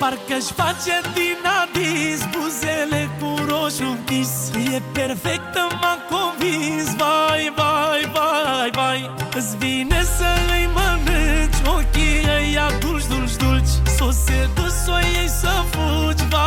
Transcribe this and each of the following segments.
Parcă-și face din adis Buzele cu roșu închis. E perfectă, m-a convins. Vai, vai, vai, vai. Îți vine să îi mănânci Ochii ăia dulci, dulci, dulci. S-o se dus, o iei să fugi Vai, vai,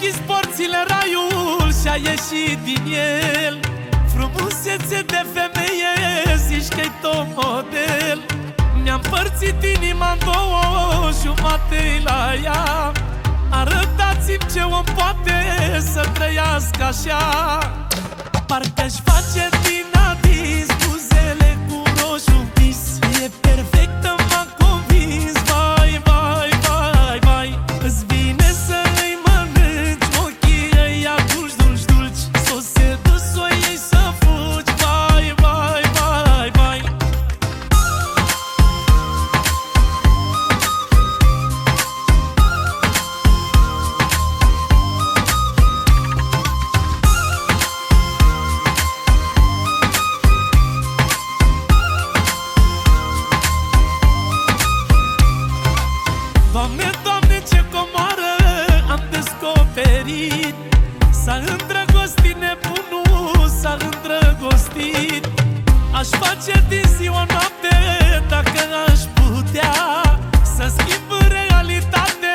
deschis porțile raiul Și-a ieșit din el. Frumusețe de femeie Zici că-i tot model. Mi-a împărțit inima în două Jumate la ea. Arătați-mi ce om poate Să trăiască așa. Parcă-și face descoperit S-a îndrăgostit nebunul, s-a îndrăgostit. Aș face din ziua noapte dacă aș putea Să schimb în realitate